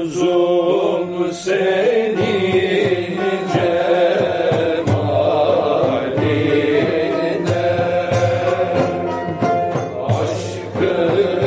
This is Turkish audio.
Arzum senin cemaline. Aşkın